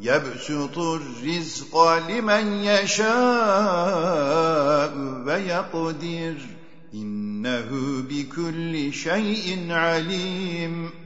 يبسط الرزق لمن يشاء ويقدر. إنه بكل شيء عليم.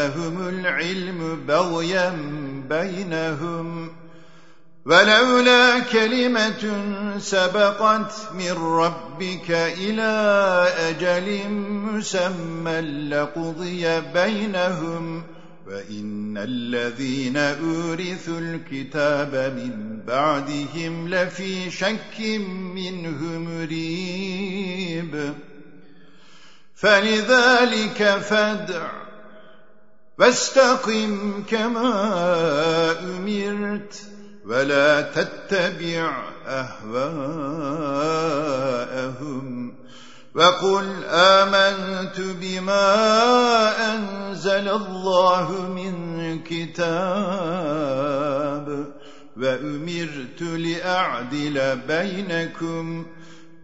جاءهم العلم بغيا بينهم ولولا كلمة سبقت من ربك إلى أجل مسمى لقضي بينهم وإن الذين أورثوا الكتاب من بعدهم لفي شك منه مريب فلذلك فادع واستقم كما أمرت ولا تتبع أهواءهم وقل آمنت بما أنزل الله من كتاب وأمرت لأعدل بينكم